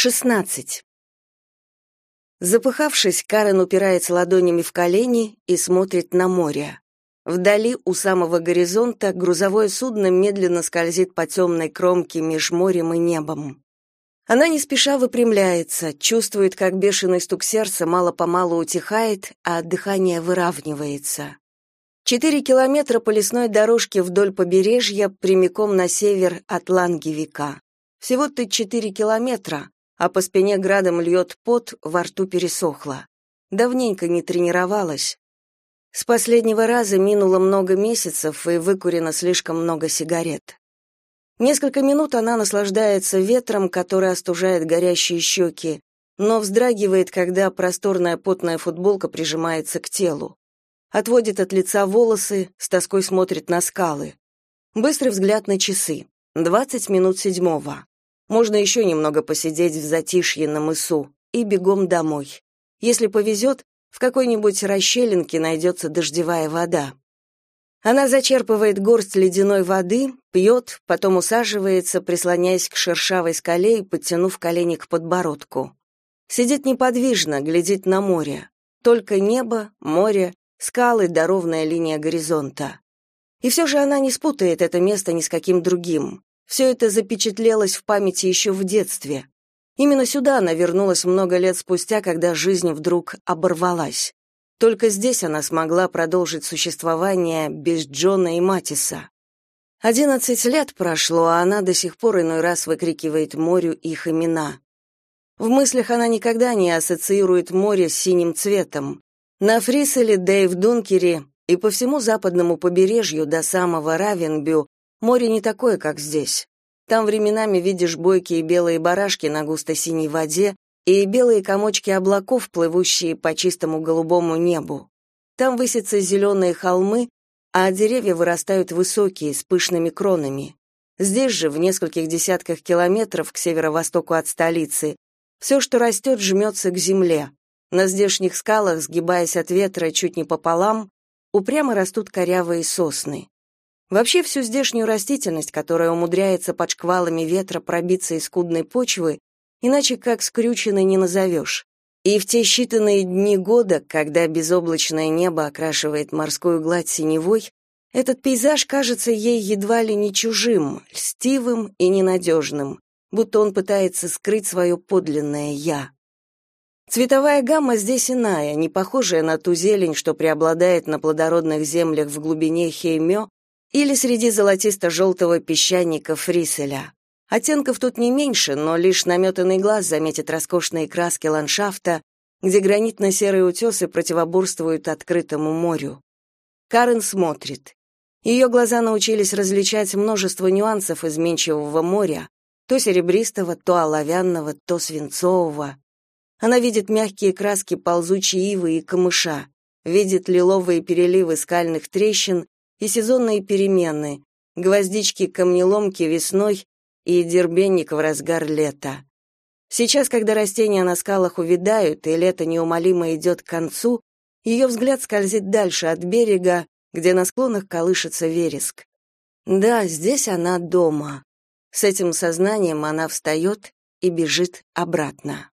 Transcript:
16. Запыхавшись, Карен упирается ладонями в колени и смотрит на море. Вдали, у самого горизонта, грузовое судно медленно скользит по темной кромке меж морем и небом. Она не спеша выпрямляется, чувствует, как бешеный стук сердца мало-помалу утихает, а дыхание выравнивается. Четыре километра по лесной дорожке вдоль побережья прямиком на север от Лангевика. Всего-то четыре километра, а по спине градом льет пот, во рту пересохло. Давненько не тренировалась. С последнего раза минуло много месяцев и выкурено слишком много сигарет. Несколько минут она наслаждается ветром, который остужает горящие щеки, но вздрагивает, когда просторная потная футболка прижимается к телу. Отводит от лица волосы, с тоской смотрит на скалы. Быстрый взгляд на часы. Двадцать минут седьмого. Можно еще немного посидеть в затишье на мысу и бегом домой. Если повезет, в какой-нибудь расщелинке найдется дождевая вода. Она зачерпывает горсть ледяной воды, пьет, потом усаживается, прислоняясь к шершавой скале и подтянув колени к подбородку. Сидит неподвижно, глядит на море. Только небо, море, скалы да ровная линия горизонта. И все же она не спутает это место ни с каким другим. Все это запечатлелось в памяти еще в детстве. Именно сюда она вернулась много лет спустя, когда жизнь вдруг оборвалась. Только здесь она смогла продолжить существование без Джона и Матиса. Одиннадцать лет прошло, а она до сих пор иной раз выкрикивает морю их имена. В мыслях она никогда не ассоциирует море с синим цветом. На Фриселе, да и Дункере, и по всему западному побережью до самого Равенбю море не такое, как здесь. Там временами видишь бойкие белые барашки на густо-синей воде, и белые комочки облаков, плывущие по чистому голубому небу. Там высятся зеленые холмы, а деревья вырастают высокие, с пышными кронами. Здесь же, в нескольких десятках километров к северо-востоку от столицы, все, что растет, жмется к земле. На здешних скалах, сгибаясь от ветра чуть не пополам, упрямо растут корявые сосны. Вообще всю здешнюю растительность, которая умудряется под шквалами ветра пробиться из скудной почвы, иначе как скрюченной не назовешь. И в те считанные дни года, когда безоблачное небо окрашивает морскую гладь синевой, этот пейзаж кажется ей едва ли не чужим, льстивым и ненадежным, будто он пытается скрыть свое подлинное «я». Цветовая гамма здесь иная, не похожая на ту зелень, что преобладает на плодородных землях в глубине Хеймё или среди золотисто-желтого песчаника Фриселя. Оттенков тут не меньше, но лишь наметанный глаз заметит роскошные краски ландшафта, где гранитно-серые утесы противоборствуют открытому морю. Карен смотрит. Ее глаза научились различать множество нюансов изменчивого моря, то серебристого, то оловянного, то свинцового. Она видит мягкие краски ползучей ивы и камыша, видит лиловые переливы скальных трещин и сезонные перемены, гвоздички-камнеломки весной и дербенник в разгар лета. Сейчас, когда растения на скалах увядают и лето неумолимо идет к концу, ее взгляд скользит дальше от берега, где на склонах колышется вереск. Да, здесь она дома. С этим сознанием она встает и бежит обратно.